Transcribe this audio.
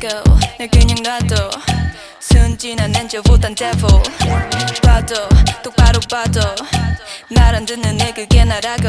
go 날 그냥 놔둬 순진한 엔젤보단 devil 봐도 똑바로 봐도 나안 듣는 애 그게 나라고